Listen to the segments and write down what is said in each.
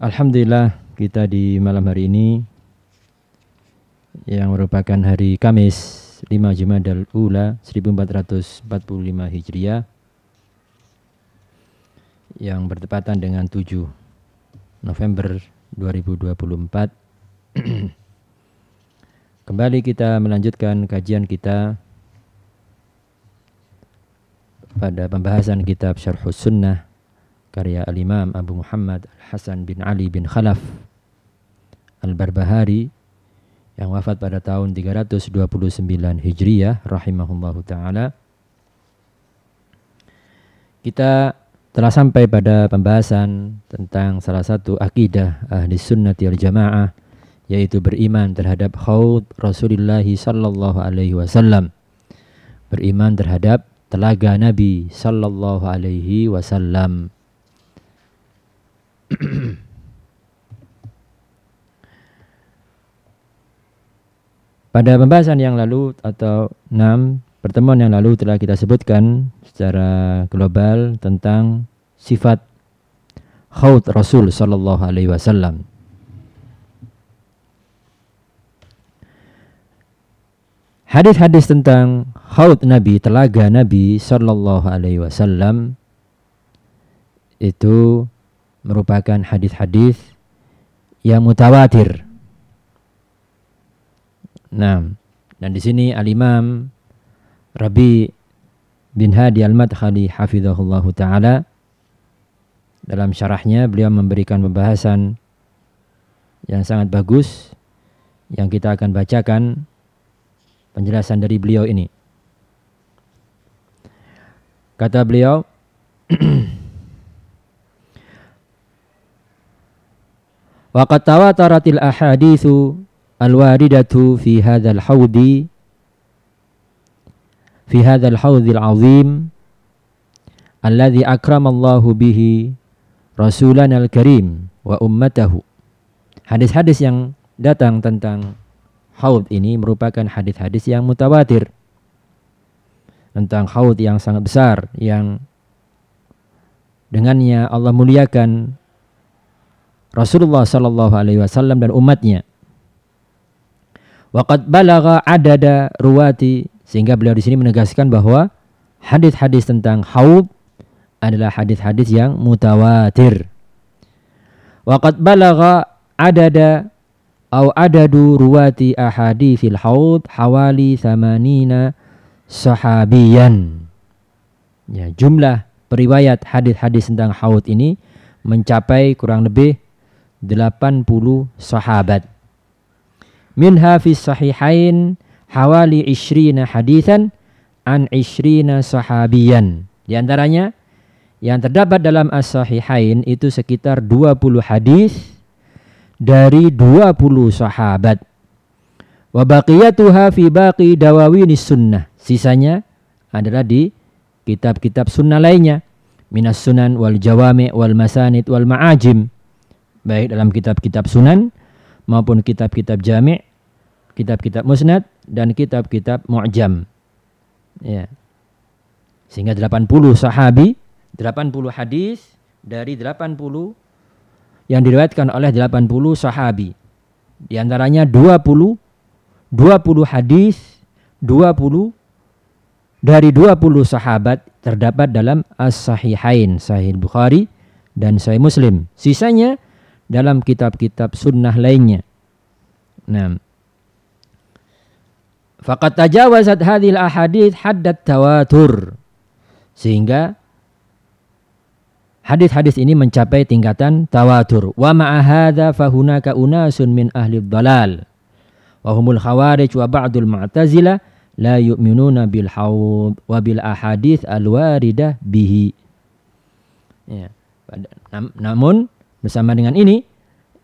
Alhamdulillah kita di malam hari ini yang merupakan hari Kamis 5 Jumadal Ula 1445 Hijriah yang bertepatan dengan 7 November 2024 Kembali kita melanjutkan kajian kita pada pembahasan kitab Syarhus Sunnah karya Al-Imam Abu Muhammad Hasan bin Ali bin Khalaf Al-Barbahari yang wafat pada tahun 329 Hijriyah rahimahullahu taala. Kita telah sampai pada pembahasan tentang salah satu akidah ahli sunnati wal jamaah yaitu beriman terhadap haud Rasulullah sallallahu alaihi wasallam. Beriman terhadap telaga Nabi sallallahu alaihi wasallam. Pada pembahasan yang lalu atau enam pertemuan yang lalu telah kita sebutkan secara global tentang sifat khaut Rasul sallallahu alaihi wasallam. Hadis-hadis tentang khaut Nabi, telaga Nabi sallallahu alaihi wasallam itu merupakan hadis-hadis yang mutawatir. Nah, dan di sini Al-Imam Rabi bin Hadi Al-Madkhali hafizahullah taala dalam syarahnya beliau memberikan pembahasan yang sangat bagus yang kita akan bacakan penjelasan dari beliau ini. Kata beliau Waqad tawataratil ahadithu al-waridatu fi hadzal haudi fi hadzal haudil azim alladhi akramallahu bihi rasulan al-karim wa ummatahu. Hadis-hadis yang datang tentang haud ini merupakan hadis-hadis yang mutawatir tentang haud yang sangat besar yang dengannya Allah muliakan Rasulullah sallallahu alaihi wasallam dan umatnya. Waqad balagha adada ruwati sehingga beliau di sini menegaskan bahwa hadis-hadis tentang haud adalah hadis-hadis yang mutawatir. Waqad balagha adada au adadu ruwati ahadithil haud hawali samanina sahabiyan. Ya, jumlah periwayat hadis-hadis tentang haud ini mencapai kurang lebih 80 sahabat. Minha fi sahihain hawali ishrina hadithan an ishrina sahabiyan. Di antaranya yang terdapat dalam as-sahihain itu sekitar 20 hadis dari 20 sahabat. Wa baqiyatuha fi baqi dawawinis sunnah. Sisanya adalah di kitab-kitab sunnah lainnya. Minas sunan wal jawami wal masanid wal ma'ajim baik dalam kitab-kitab sunan maupun kitab-kitab jami' kitab-kitab musnad dan kitab-kitab mu'jam. Ya. Sehingga 80 sahabi 80 hadis dari 80 yang diriwayatkan oleh 80 sahabi. Di antaranya 20 20 hadis 20 dari 20 sahabat terdapat dalam As-Sahihain, Sahih Bukhari dan Sahih Muslim. Sisanya dalam kitab-kitab sunnah lainnya. Nah, Fakat tajawazat hadhil ahadith haddat tawatur. Sehingga hadis-hadis ini mencapai tingkatan tawatur. Wa ma'a hadza fahunaka unasun min ahli dhalal. Wa humul khawarij wa ba'dul mu'tazilah la yu'minuna bil haud wa bil ahadith al waridah bihi. Ya. Namun Bersama dengan ini,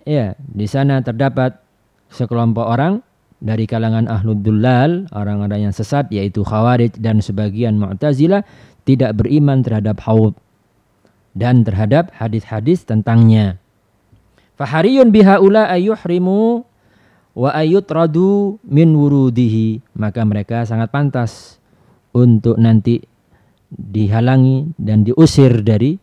ya di sana terdapat sekelompok orang dari kalangan ahlul dullal, orang-orang yang sesat yaitu khawarij dan sebagian mu'tazilah tidak beriman terhadap haud dan terhadap hadis-hadis tentangnya. Fahariyun bihaula ayuhrimu wa ayutradu min wurudihi. Maka mereka sangat pantas untuk nanti dihalangi dan diusir dari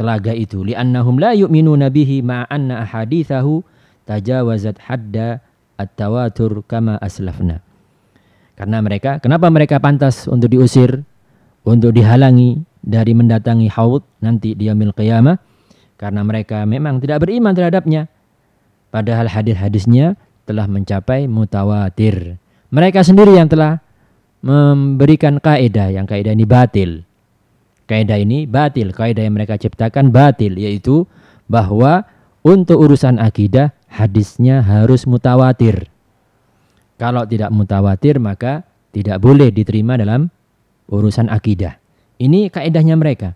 telaga itu li'annahum la yu'minuna bihi ma'anna ahadithahu tajawazat hadda at-tawatur kama aslafna. Karena mereka, kenapa mereka pantas untuk diusir, untuk dihalangi dari mendatangi haud nanti di yaumil qiyamah? Karena mereka memang tidak beriman terhadapnya. Padahal hadis-hadisnya telah mencapai mutawatir. Mereka sendiri yang telah memberikan kaidah yang kaidah ini batil. Kaidah ini batil, kaidah yang mereka ciptakan batil yaitu bahwa untuk urusan akidah hadisnya harus mutawatir. Kalau tidak mutawatir maka tidak boleh diterima dalam urusan akidah. Ini kaidahnya mereka.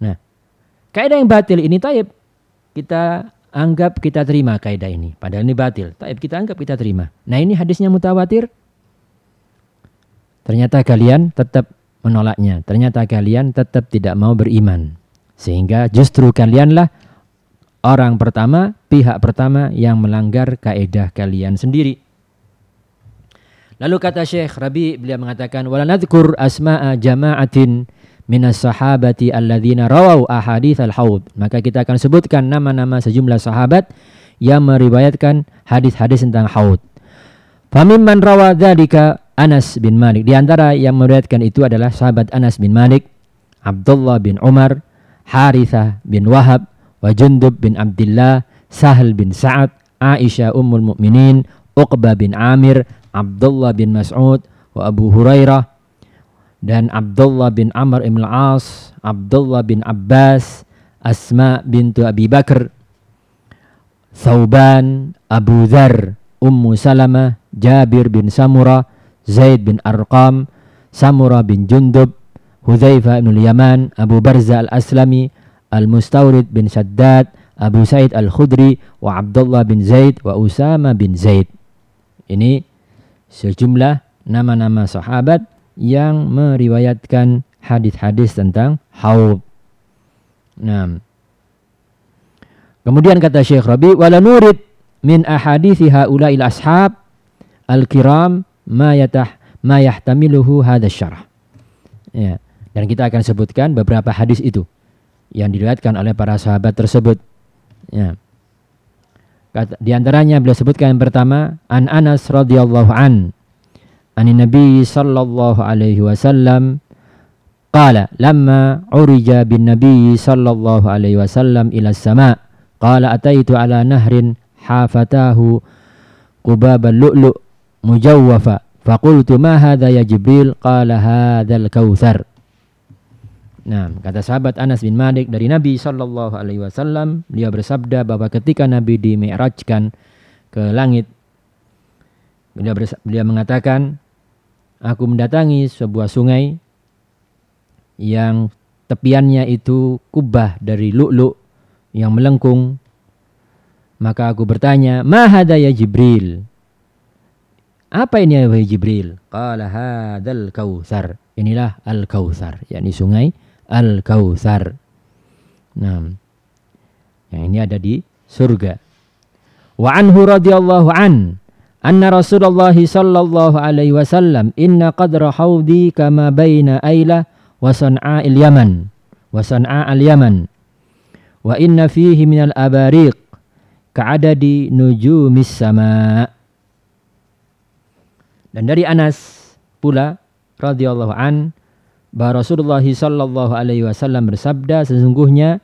Nah, kaidah yang batil ini taib kita anggap kita terima kaidah ini. Padahal ini batil. Taib kita anggap kita terima. Nah, ini hadisnya mutawatir. Ternyata kalian tetap menolaknya. Ternyata kalian tetap tidak mau beriman. Sehingga justru kalianlah orang pertama, pihak pertama yang melanggar kaedah kalian sendiri. Lalu kata Syekh Rabi beliau mengatakan wala nadhkur asma'a jama'atin minas sahabati alladzina rawau ahadits al-haud. Maka kita akan sebutkan nama-nama sejumlah sahabat yang meriwayatkan hadis-hadis tentang haud. Famimman rawa dzalika Anas bin Malik. Di antara yang meriwayatkan itu adalah sahabat Anas bin Malik, Abdullah bin Umar, Harithah bin Wahab, wa Jundub bin Abdullah, Sahal bin Sa'ad, Aisyah ummul mukminin, Uqbah bin Amir, Abdullah bin Mas'ud, wa Abu Hurairah, dan Abdullah bin Amr ibn al-As, Abdullah bin Abbas, Asma bintu Abi Bakar, Thauban, Abu Dhar, Ummu Salamah, Jabir bin Samurah, Zaid bin Arqam, Samura bin Jundub, Hudzaifah bin Yaman, Abu Barza al-Aslami, Al-Mustawrid bin Shaddad, Abu Said al-Khudri, wa Abdullah bin Zaid, wa Usama bin Zaid. Ini sejumlah nama-nama sahabat yang meriwayatkan hadis-hadis tentang haud. Nah. Kemudian kata Syekh Rabi, wala nurid min ahadithi haula'il ashab al-kiram ma yatah ma yahtamiluhu hadha syarah. Ya. Dan kita akan sebutkan beberapa hadis itu yang diriwayatkan oleh para sahabat tersebut. Ya. Di antaranya beliau sebutkan yang pertama an Anas radhiyallahu an an Nabi sallallahu alaihi wasallam qala lamma urija bin Nabi sallallahu alaihi wasallam ila sama qala ataitu ala nahrin hafatahu qubab al-lu'lu' mujawwafa faqultu ma hadha ya Jibril qala hadzal kautsar Nah, kata sahabat Anas bin Malik dari Nabi Shallallahu Alaihi Wasallam, beliau bersabda bahwa ketika Nabi dimi'rajkan ke langit, beliau, beliau mengatakan, aku mendatangi sebuah sungai yang tepiannya itu kubah dari lu'lu' yang melengkung. Maka aku bertanya, Mahada ya Jibril? Apa ini ya Jibril? Qala hadzal kautsar. Inilah al-kautsar, yakni sungai al-kautsar. Nah, yang ini ada di surga. Wa anhu radhiyallahu an anna Rasulullah sallallahu alaihi wasallam inna qadra haudi kama baina Aila wa San'a al-Yaman wa San'a al-Yaman wa inna fihi minal abariq ka'adadi nujumis sama' Dan dari Anas pula radhiyallahu an bahwa Rasulullah sallallahu alaihi wasallam bersabda sesungguhnya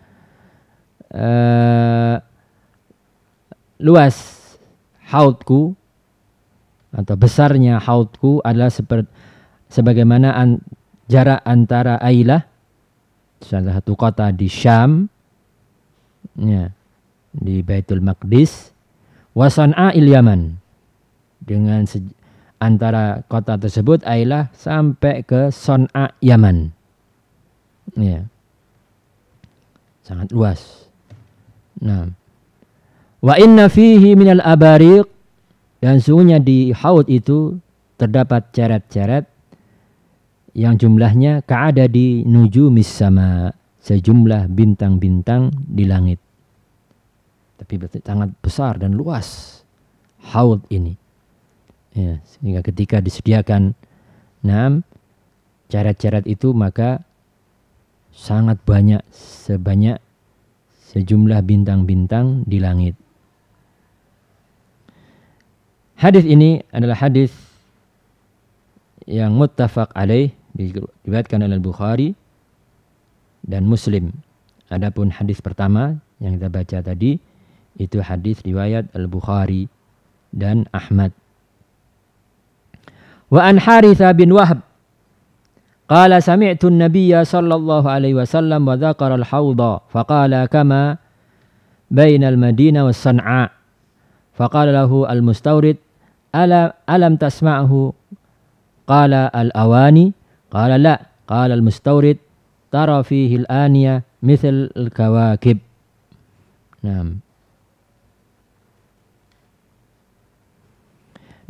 uh, luas hautku atau besarnya hautku adalah seperti sebagaimana an, jarak antara Ailah salah satu kota di Syam ya, di Baitul Maqdis wasan'a il Yaman dengan antara kota tersebut Ailah sampai ke Son'a Yaman. Ya. Sangat luas. Nah, Wa inna fihi minal abariq dan sungguhnya di haud itu terdapat ceret-ceret yang jumlahnya kaada di nuju sama sejumlah bintang-bintang di langit. Tapi sangat besar dan luas haud ini. Ya, sehingga ketika disediakan enam ceret-ceret itu maka sangat banyak sebanyak sejumlah bintang-bintang di langit. Hadis ini adalah hadis yang muttafaq alaih diriwayatkan oleh Bukhari dan Muslim. Adapun hadis pertama yang kita baca tadi itu hadis riwayat Al-Bukhari dan Ahmad. An Haritha bin Wahb قال سمعت النبي صلى الله عليه وسلم وذكر الحوض فقال كما بين المدينة والصنعاء فقال له المستورد ألا ألم تسمعه؟ قال الأواني قال لا قال المستورد ترى فيه الآنية مثل الكواكب. نعم.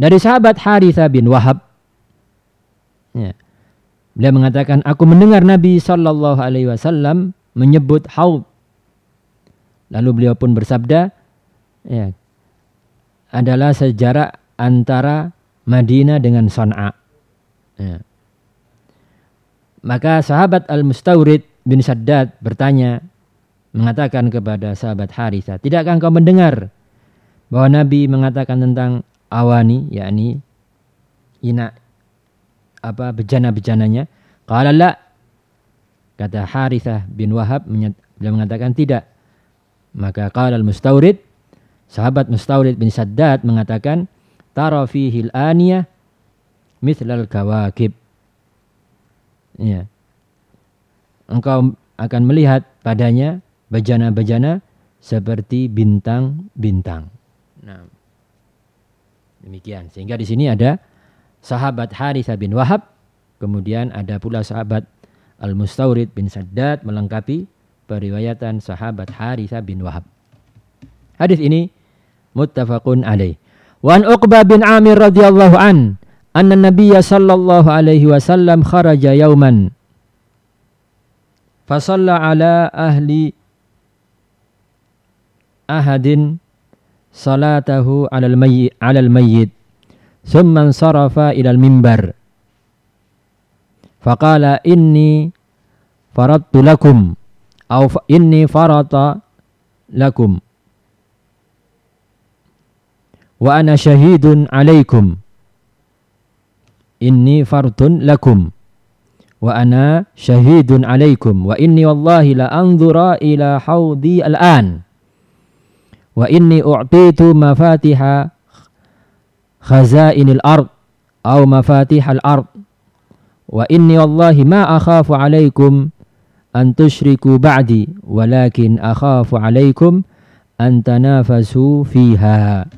Dari sahabat Haritha bin Wahab ya, Beliau mengatakan, aku mendengar Nabi Shallallahu Alaihi Wasallam menyebut haud. Lalu beliau pun bersabda, ya, adalah sejarah antara Madinah dengan Sana'a. Ya. Maka sahabat Al-Mustawrid bin Saddad bertanya, mengatakan kepada sahabat Haritha, tidakkah engkau mendengar bahwa Nabi mengatakan tentang awani, yakni ina apa bejana-bejananya? Qala la. Kata Harithah bin Wahab beliau mengatakan tidak. Maka qala al-Mustawrid sahabat Mustawrid bin Saddad mengatakan tara fihi al-aniyah mithlal kawakib. Ya. Engkau akan melihat padanya bejana-bejana seperti bintang-bintang. Nah. Demikian. Sehingga di sini ada sahabat Harithah bin Wahab, kemudian ada pula sahabat Al-Mustawrid bin Saddad melengkapi periwayatan sahabat Harithah bin Wahab. Hadis ini muttafaqun alaih. Wan Uqbah bin Amir radhiyallahu an anna Nabiyya sallallahu alaihi wasallam kharaja yauman fasalla ala ahli ahadin salatahu ala ala al-mayyit thumma sarafa ila al-mimbar faqala inni faradtu lakum aw inni farata lakum wa ana syahidun alaikum inni fardun lakum wa ana syahidun alaikum wa inni wallahi la anzura ila haudi al-an wa inni u'titu mafatiha khazainil ard atau mafatihal ard wa inni wallahi ma akhafu alaikum an tusyriku ba'di walakin akhafu alaikum an tanafasu fiha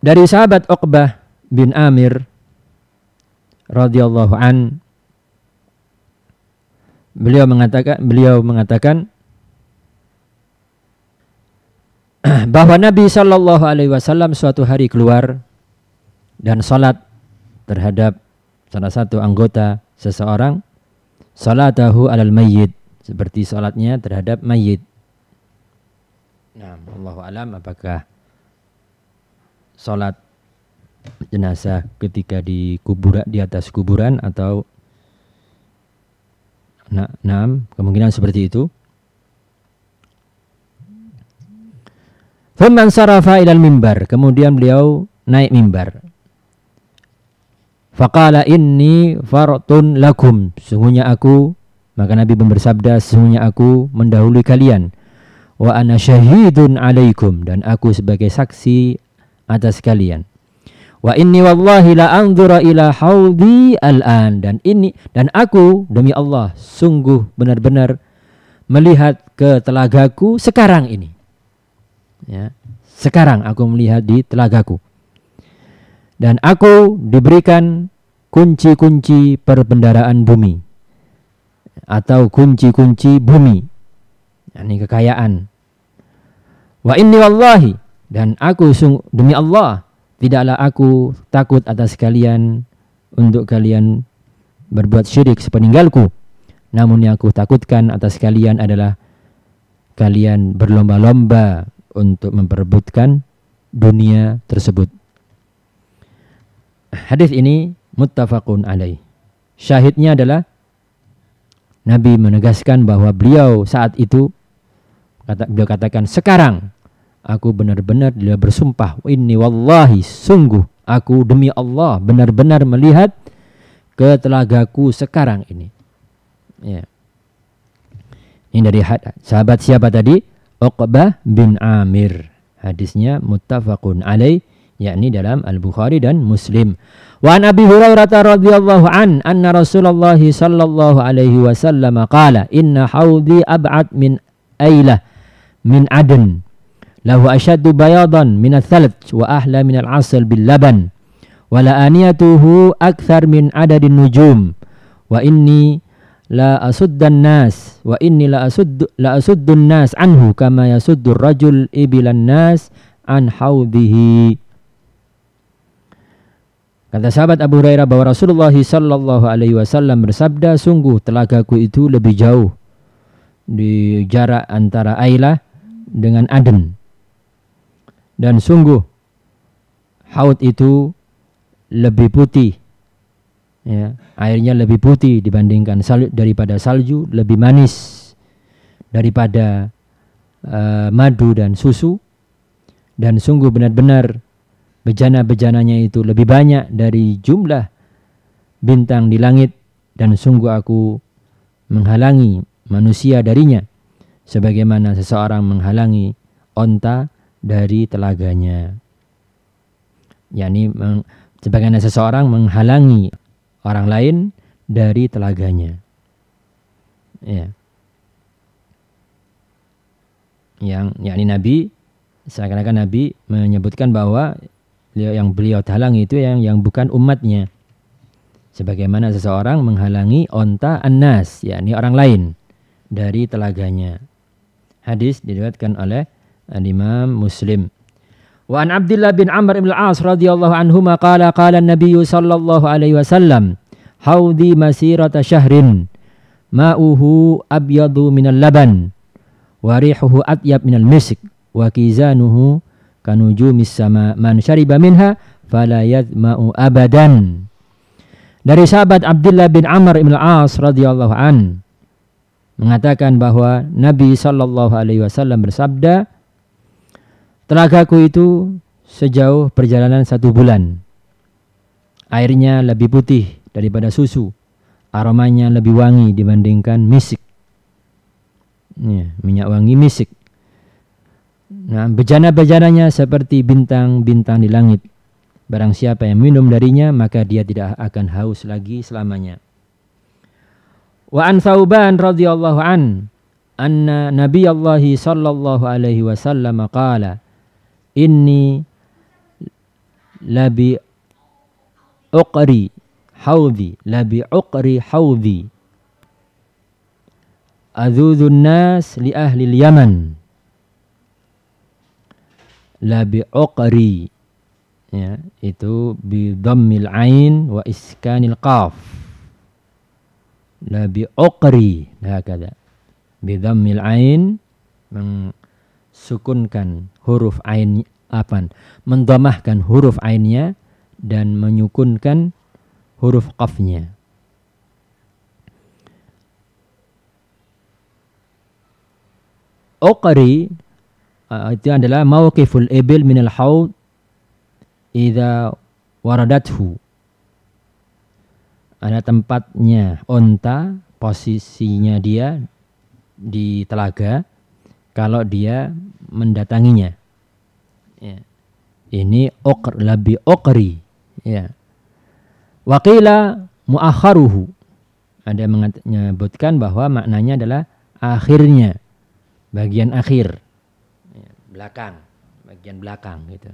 Dari sahabat Uqbah bin Amir radhiyallahu an beliau mengatakan beliau mengatakan bahwa Nabi Shallallahu alaihi wasallam suatu hari keluar dan salat terhadap salah satu anggota seseorang salatahu alal mayyit seperti salatnya terhadap mayit. Nah, Allah alam apakah sholat jenazah ketika di kubur di atas kuburan atau nah, enam kemungkinan seperti itu. Faman sarafa ilal mimbar. Kemudian beliau naik mimbar. Faqala inni fartun lakum. Sungguhnya aku, maka Nabi bersabda, sungguhnya aku mendahului kalian. Wa ana syahidun alaikum. Dan aku sebagai saksi atas kalian. Wa inni wallahi la anzura ila haudi al-an dan ini dan aku demi Allah sungguh benar-benar melihat ke telagaku sekarang ini. Ya. Sekarang aku melihat di telagaku. Dan aku diberikan kunci-kunci perbendaraan bumi atau kunci-kunci bumi yakni kekayaan. Wa inni wallahi dan aku demi Allah tidaklah aku takut atas kalian untuk kalian berbuat syirik sepeninggalku. Namun yang aku takutkan atas kalian adalah kalian berlomba-lomba untuk memperebutkan dunia tersebut. Hadis ini muttafaqun alaih. Syahidnya adalah Nabi menegaskan bahwa beliau saat itu kata beliau katakan sekarang aku benar-benar dia bersumpah ini wallahi sungguh aku demi Allah benar-benar melihat ke telagaku sekarang ini. Ya. Ini dari sahabat siapa tadi? Uqbah bin Amir. Hadisnya muttafaqun alaih yakni dalam Al-Bukhari dan Muslim. Wa an Abi Hurairah radhiyallahu an anna Rasulullah sallallahu alaihi wasallam qala inna haudhi ab'ad min ailah min adn lahu ashaddu bayadan min al-thalj wa ahla min al-asal bil laban wa la aniyatuhu akthar min adadin nujum wa inni la asuddan nas wa inni la asuddu la asuddun nas anhu kama yasuddu rajul ibilan nas an haudhihi Kata sahabat Abu Hurairah bahwa Rasulullah Sallallahu Alaihi Wasallam bersabda, sungguh telagaku itu lebih jauh di jarak antara Ailah dengan Aden. Dan sungguh haud itu lebih putih, ya, airnya lebih putih dibandingkan sal daripada salju, lebih manis daripada uh, madu dan susu, dan sungguh benar-benar bejana-bejananya itu lebih banyak dari jumlah bintang di langit. Dan sungguh aku menghalangi manusia darinya sebagaimana seseorang menghalangi onta dari telaganya. Yakni sebagaimana seseorang menghalangi orang lain dari telaganya ya yang yakni Nabi seakan-akan Nabi menyebutkan bahwa beliau yang beliau halangi itu yang yang bukan umatnya. Sebagaimana seseorang menghalangi onta annas, yakni orang lain dari telaganya. Hadis diriwayatkan oleh Imam Muslim. Wa an Abdullah bin Amr bin Al-As radhiyallahu anhu qala qala an-nabiy sallallahu alaihi wasallam haudi masirata syahrin ma'uhu abyadu minal laban wa rihuhu atyab minal misk wa kizanuhu kanujumis sama man syariba minha fala yadma'u abadan. Dari sahabat Abdullah bin Amr bin Al-As radhiyallahu an mengatakan bahwa Nabi sallallahu alaihi wasallam bersabda, "Telagaku itu sejauh perjalanan satu bulan. Airnya lebih putih daripada susu, aromanya lebih wangi dibandingkan misik. Ya, minyak wangi misik. Nah, bejana-bejananya seperti bintang-bintang di langit. Barang siapa yang minum darinya, maka dia tidak akan haus lagi selamanya. Wa an Thauban radhiyallahu an anna Nabi Allah sallallahu alaihi wasallam qala inni labi uqri haudhi labi uqri haudhi adhudhun nas li ahli yaman la bi uqri ya itu bi dhammil ain wa iskanil qaf. La bi uqri hakada bi dhammil ain mensukunkan huruf ain apa mendhamahkan huruf ainnya dan menyukunkan huruf qafnya. Uqri uh, itu adalah mauqiful ibil minal haud idza waradathu. Ada tempatnya onta posisinya dia di telaga. Kalau dia mendatanginya. Ya. ini okr lebih okri. Ya. Wakila muakharuhu. Ada yang menyebutkan bahwa maknanya adalah akhirnya. Bagian akhir. Belakang, bagian belakang gitu.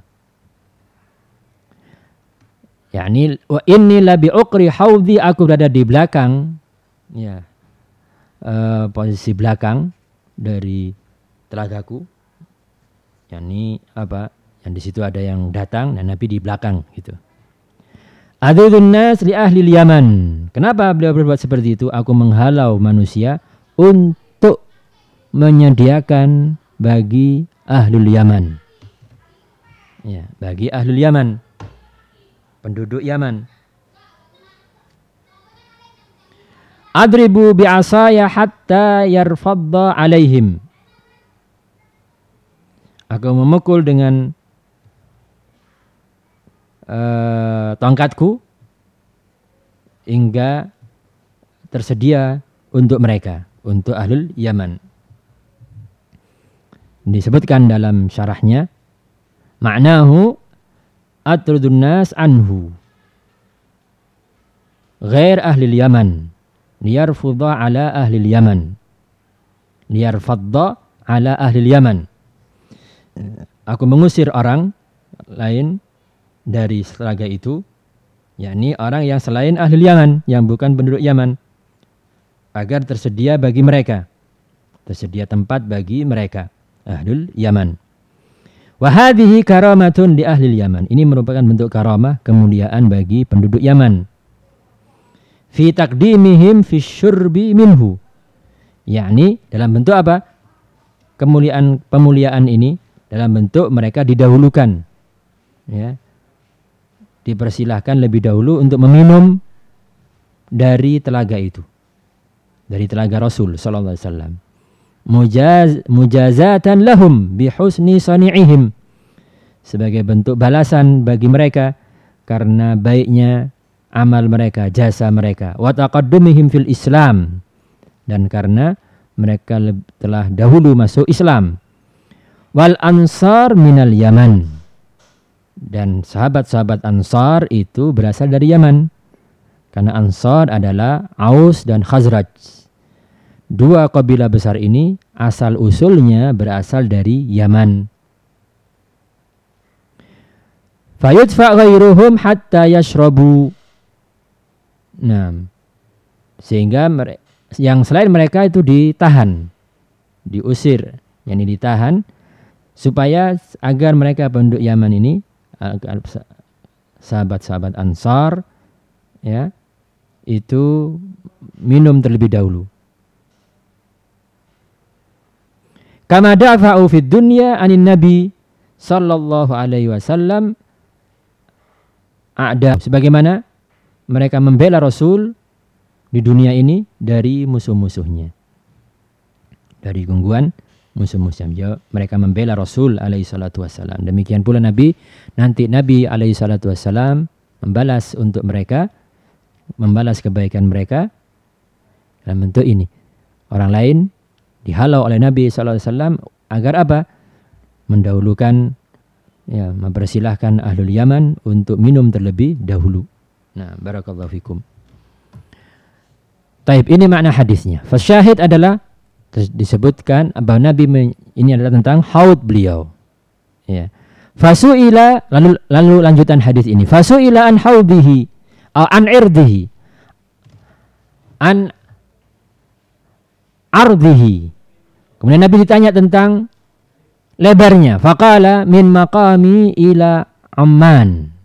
Ya ini wa inni labi ukri haudhi aku berada di belakang. Ya. Uh, posisi belakang dari telagaku. Yakni apa? Yang di situ ada yang datang dan Nabi di belakang gitu. Adudun nas li ahli Yaman. Kenapa beliau berbuat seperti itu? Aku menghalau manusia untuk menyediakan bagi ahlul Yaman. Ya, bagi ahlul Yaman. Penduduk Yaman. Adribu bi'asaya hatta yarfadda alaihim. Aku memukul dengan uh, tongkatku hingga tersedia untuk mereka, untuk ahlul Yaman. Disebutkan dalam syarahnya, maknahu atrudun nas anhu. Ghair ahli Yaman. Liyarfudha ala ahli Yaman. Liyarfadda ala ahli Yaman aku mengusir orang lain dari telaga itu, yakni orang yang selain ahli Yaman, yang bukan penduduk Yaman, agar tersedia bagi mereka, tersedia tempat bagi mereka, ahlul Yaman. Wahadihi karamatun di ahli Yaman. Ini merupakan bentuk karamah kemuliaan bagi penduduk Yaman. Fi takdimihim fi syurbi minhu. Yakni dalam bentuk apa? Kemuliaan pemuliaan ini dalam bentuk mereka didahulukan. Ya, dipersilahkan lebih dahulu untuk meminum dari telaga itu. Dari telaga Rasul sallallahu alaihi wasallam. Mujaz mujazatan lahum bihusni sani'ihim. Sebagai bentuk balasan bagi mereka karena baiknya amal mereka, jasa mereka. Wa taqaddumihim fil Islam. Dan karena mereka telah dahulu masuk Islam. Wal ansar minal Yaman dan sahabat-sahabat Ansar itu berasal dari Yaman. Karena Ansar adalah Aus dan Khazraj. Dua kabilah besar ini asal usulnya berasal dari Yaman. Fayudfa ghairuhum hatta yashrabu. Nah, sehingga yang selain mereka itu ditahan, diusir, yang ditahan supaya agar mereka penduduk Yaman ini sahabat-sahabat Ansar ya itu minum terlebih dahulu. Kama dafa'u fid dunya anin nabi sallallahu alaihi wasallam ada sebagaimana mereka membela Rasul di dunia ini dari musuh-musuhnya. Dari gangguan musuh-musuh mereka membela Rasul alaihi salatu wassalam. Demikian pula Nabi nanti Nabi alaihi salatu wassalam membalas untuk mereka membalas kebaikan mereka dalam bentuk ini. Orang lain dihalau oleh Nabi sallallahu alaihi wasallam agar apa? Mendahulukan ya mempersilahkan ahlul Yaman untuk minum terlebih dahulu. Nah, barakallahu fikum. Taib ini makna hadisnya. Fasyahid adalah Disebutkan bahwa Nabi ini adalah tentang haud beliau. Ya. Fasuila lalu lalu lanjutan hadis ini. Fasuila an haudihi an irdihi an ardihi. Kemudian Nabi ditanya tentang lebarnya. Faqala min maqami ila Amman.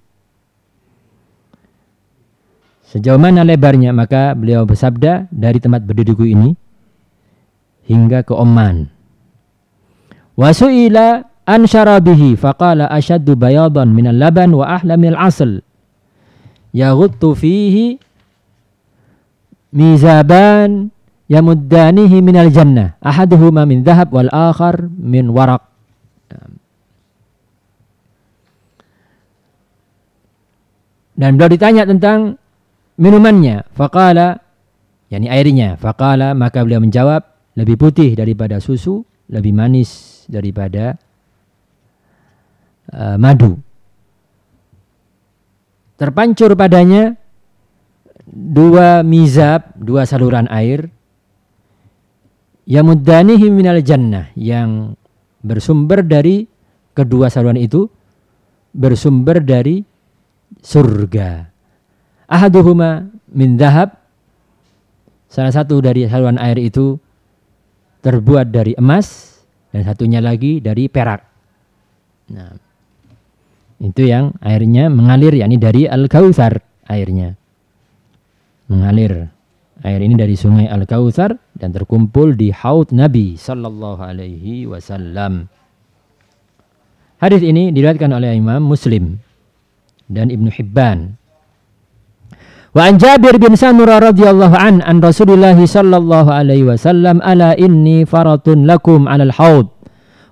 Sejauh mana lebarnya? Maka beliau bersabda dari tempat berdiriku ini hingga ke Oman. Wasu'ila an syarabihi faqala ashaddu bayadan minal laban wa ahlamil asl. Yaghuttu fihi mizaban yamuddanihi minal jannah. Ahaduhuma min dhahab wal akhar min warak. Dan beliau ditanya tentang minumannya. Faqala, yakni airnya. Faqala, maka beliau menjawab, lebih putih daripada susu, lebih manis daripada uh, madu. Terpancur padanya dua mizab, dua saluran air yamuddanihi minal jannah yang bersumber dari kedua saluran itu bersumber dari surga. Ahaduhuma min dahab salah satu dari saluran air itu terbuat dari emas dan satunya lagi dari perak. Nah, itu yang airnya mengalir yakni dari Al-Kautsar airnya. Mengalir. Air ini dari sungai Al-Kautsar dan terkumpul di haud Nabi sallallahu alaihi wasallam. Hadis ini diriwayatkan oleh Imam Muslim dan Ibnu Hibban Wa an Jabir bin Samurah radhiyallahu an an Rasulillah sallallahu alaihi wasallam ala inni faratun lakum 'ala al-haud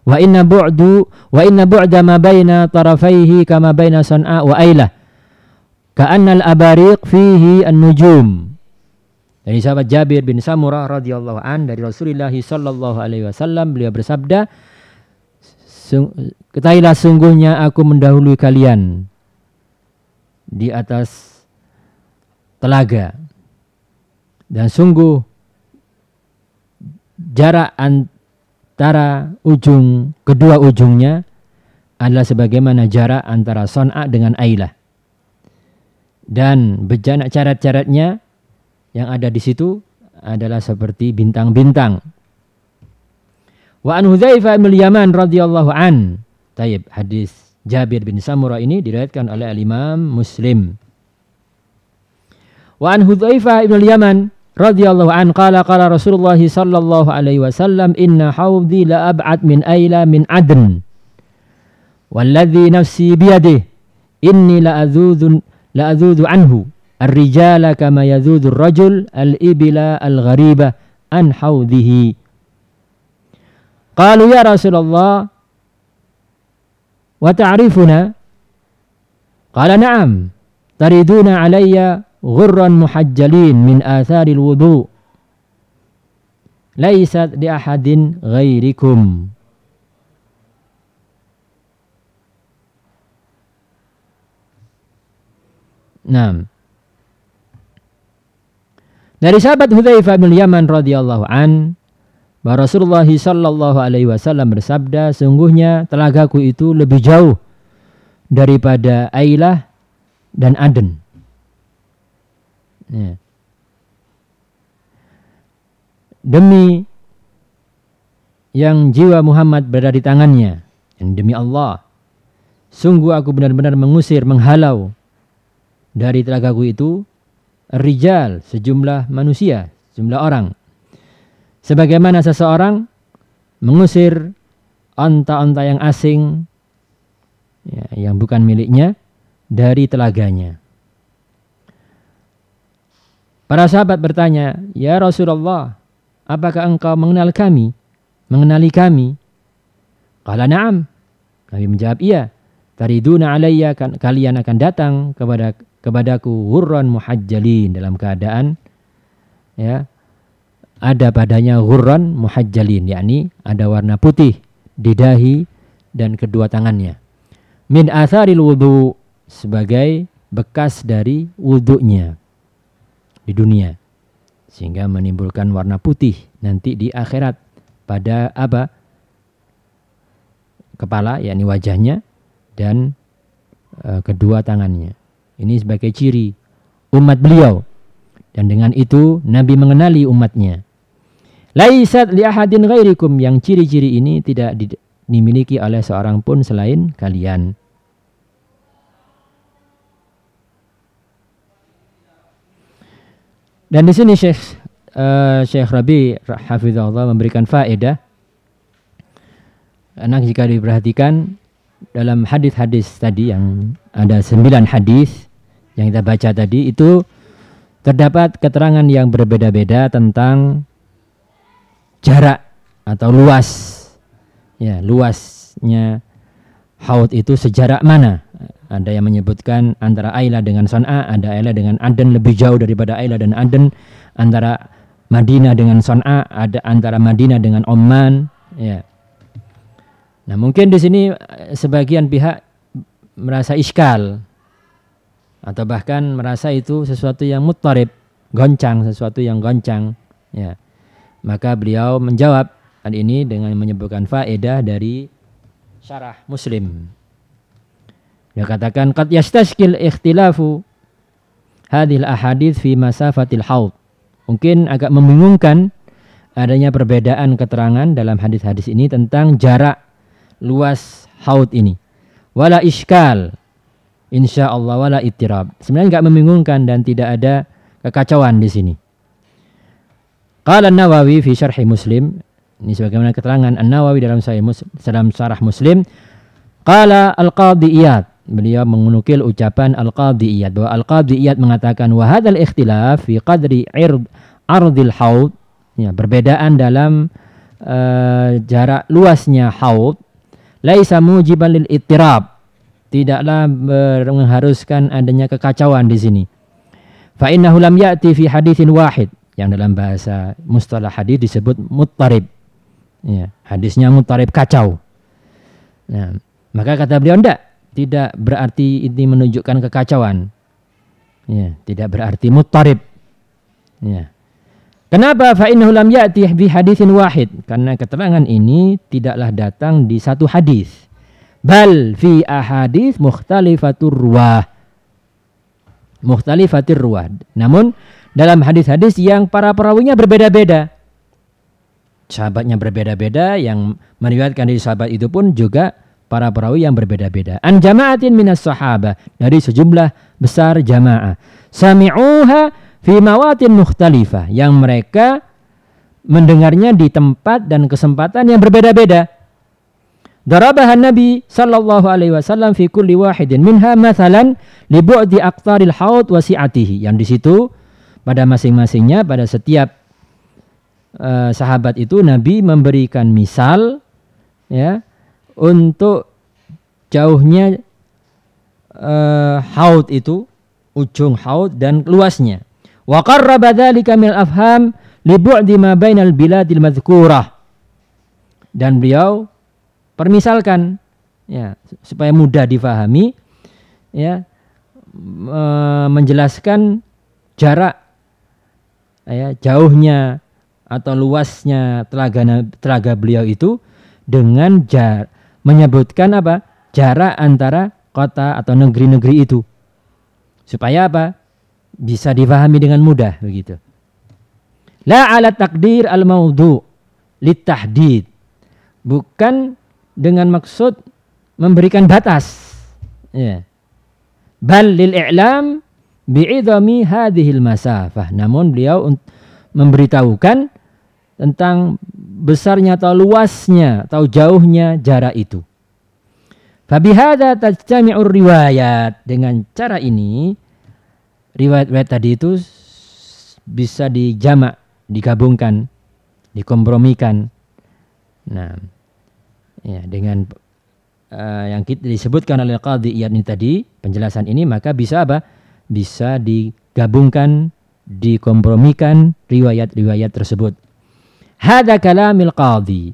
wa inna bu'du wa inna bu'da ma baina tarafaihi kama baina San'a wa Ailah ka'anna al-abariq fihi an-nujum. Dari sahabat Jabir bin Samurah radhiyallahu an dari Rasulullah sallallahu alaihi wasallam beliau bersabda Ketahuilah sungguhnya aku mendahului kalian di atas telaga. Dan sungguh jarak antara ujung kedua ujungnya adalah sebagaimana jarak antara Son'a dengan Ailah. Dan bejana carat-caratnya yang ada di situ adalah seperti bintang-bintang. Wa an Hudzaifah bin Yaman radhiyallahu an. Taib hadis Jabir bin Samurah ini diriwayatkan oleh Al-Imam Muslim. Wa an Hudzaifah ibn al-Yaman radhiyallahu an qala qala Rasulullah sallallahu alaihi wasallam inna haudhi la ab'ad min aila min adn walladhi nafsi biyadihi inni la azudhu la azudhu anhu ar-rijala kama yadhudhu ar-rajul al-ibila al-ghariba an haudhihi qalu ya Rasulullah wa ta'rifuna qala na'am tariduna alayya ghurran muhajjalin min atharil wudu laisat di ahadin ghairikum Nah, dari sahabat Hudzaifah bin Yaman radhiyallahu an bahwa Rasulullah sallallahu alaihi wasallam bersabda, sungguhnya telagaku itu lebih jauh daripada Ailah dan Aden. Ya. Demi yang jiwa Muhammad berada di tangannya, yang demi Allah, sungguh aku benar-benar mengusir, menghalau dari telagaku itu rijal, sejumlah manusia, sejumlah orang. Sebagaimana seseorang mengusir onta-onta yang asing, ya, yang bukan miliknya, dari telaganya. Para sahabat bertanya, "Ya Rasulullah, apakah engkau mengenal kami? Mengenali kami?" Qala na'am. Nabi menjawab, "Iya." Tariduna alayya kan kalian akan datang kepada kepadaku hurran muhajjalin dalam keadaan ya ada padanya hurran muhajjalin yakni ada warna putih di dahi dan kedua tangannya. Min atharil wudu sebagai bekas dari wudhunya di dunia sehingga menimbulkan warna putih nanti di akhirat pada apa? Kepala yakni wajahnya dan e, kedua tangannya. Ini sebagai ciri umat beliau. Dan dengan itu Nabi mengenali umatnya. Laisat li ahadin ghairikum yang ciri-ciri ini tidak dimiliki oleh seorang pun selain kalian Dan di sini Syekh uh, Syekh Rabi hafizahullah memberikan faedah. Karena jika diperhatikan dalam hadis-hadis tadi yang ada sembilan hadis yang kita baca tadi itu terdapat keterangan yang berbeda-beda tentang jarak atau luas. Ya luasnya haud itu sejarak mana ada yang menyebutkan antara Ayla dengan Son'a, ada Ayla dengan Aden lebih jauh daripada Ayla dan Aden. Antara Madinah dengan Son'a, ada antara Madinah dengan Oman. Ya. Nah mungkin di sini eh, sebagian pihak merasa iskal atau bahkan merasa itu sesuatu yang mutarib, goncang, sesuatu yang goncang. Ya. Maka beliau menjawab hal ini dengan menyebutkan faedah dari syarah Muslim. Dia katakan qad yastashkil ikhtilafu hadhil ahadits fi masafatil haud. Mungkin agak membingungkan adanya perbedaan keterangan dalam hadis-hadis ini tentang jarak luas haud ini. Wala iskal. Insya Allah wala itirab. Sebenarnya nggak membingungkan dan tidak ada kekacauan di sini. Qala Nawawi fi syarhi Muslim. Ini sebagaimana keterangan An-Nawawi dalam Sahih Muslim, dalam Syarah Muslim. Qala Al-Qadhi Iyad. Beliau menukil ucapan Al-Qadhi Iyad bahwa Al-Qadhi Iyad mengatakan wa hadzal ikhtilaf fi qadri ird ardil haud. Ya perbedaan dalam uh, jarak luasnya haud laisa mujiban lil ittirab. Tidaklah mengharuskan adanya kekacauan di sini. Fa innahu lam ya'ti fi haditsin wahid. Yang dalam bahasa mustalah hadis disebut muttarib. Ya hadisnya muttarib kacau. Nah maka kata beliau ndak tidak berarti ini menunjukkan kekacauan ya tidak berarti muttarib ya Kenapa fa innahu lam ya'ti bi haditsin wahid? Karena keterangan ini tidaklah datang di satu hadis. Bal fi ahadits mukhtalifatur ruwah. Mukhtalifatir ruwah. Namun dalam hadis-hadis yang para perawinya berbeda-beda. Sahabatnya berbeda-beda yang meriwayatkan dari sahabat itu pun juga para perawi yang berbeda-beda. An jama'atin minas sahabah dari sejumlah besar jamaah. Sami'uha fi mawatin mukhtalifah yang mereka mendengarnya di tempat dan kesempatan yang berbeda-beda. Darabaha Nabi sallallahu alaihi wasallam fi kulli wahidin minha mathalan li bu'di aqtaril haud wa si'atihi. Yang di situ pada masing-masingnya pada setiap uh, sahabat itu Nabi memberikan misal ya untuk jauhnya uh, haud itu ujung haud dan luasnya. Wa qarraba dzalika min afham li bu'di ma bainal biladil madhkurah. Dan beliau permisalkan ya supaya mudah difahami ya e, menjelaskan jarak ya jauhnya atau luasnya telaga telaga beliau itu dengan jar menyebutkan apa jarak antara kota atau negeri-negeri itu supaya apa bisa difahami dengan mudah begitu. La ala takdir al maudu litahdid. Bukan dengan maksud memberikan batas. Ya. Bal lil i'lam bi'idhami hadhil masafah. Namun beliau memberitahukan tentang besarnya atau luasnya atau jauhnya jarak itu. Fabihada tajtami'ur riwayat. Dengan cara ini riwayat-riwayat tadi itu bisa dijamak, digabungkan, dikompromikan. Nah, ya dengan uh, yang kita disebutkan oleh Qadhi Iyad ini tadi, penjelasan ini maka bisa apa? Bisa digabungkan, dikompromikan riwayat-riwayat tersebut. Hada kalamil qadhi.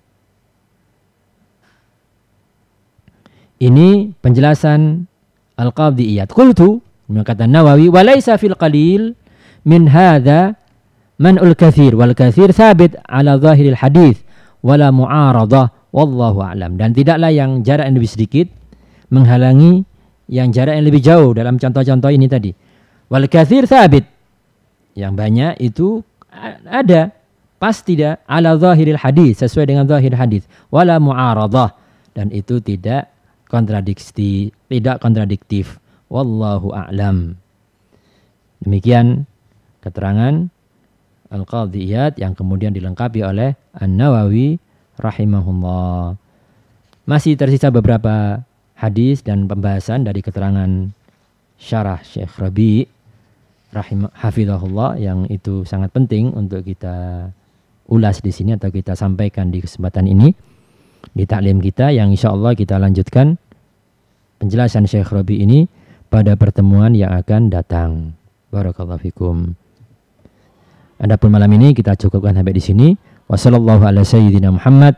Ini penjelasan Al-Qadhi Iyad. Qultu Kata Nawawi, "Walaysa fil qalil min hadha man'ul kathir wal kathir thabit ala zahiril hadis wala mu'aradah wallahu a'lam." Dan tidaklah yang jarak yang lebih sedikit menghalangi yang jarak yang lebih jauh dalam contoh-contoh ini tadi. Wal kathir thabit. Yang banyak itu ada pasti tidak ala zahiril hadis sesuai dengan zahir hadis wala mu'aradah dan itu tidak kontradiksi tidak kontradiktif Wallahu a'lam. Demikian keterangan Al-Qadhiyat yang kemudian dilengkapi oleh An-Nawawi rahimahullah. Masih tersisa beberapa hadis dan pembahasan dari keterangan syarah Syekh Rabi rahimah hafizahullah yang itu sangat penting untuk kita ulas di sini atau kita sampaikan di kesempatan ini di taklim kita yang insya Allah kita lanjutkan penjelasan Syekh Rabi ini pada pertemuan yang akan datang. Barakallahu fikum. Adapun malam ini kita cukupkan sampai di sini. Wassallallahu ala sayyidina Muhammad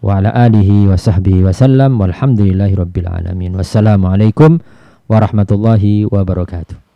wa ala alihi wa sahbihi wasallam walhamdulillahi rabbil alamin. Wassalamualaikum warahmatullahi wabarakatuh.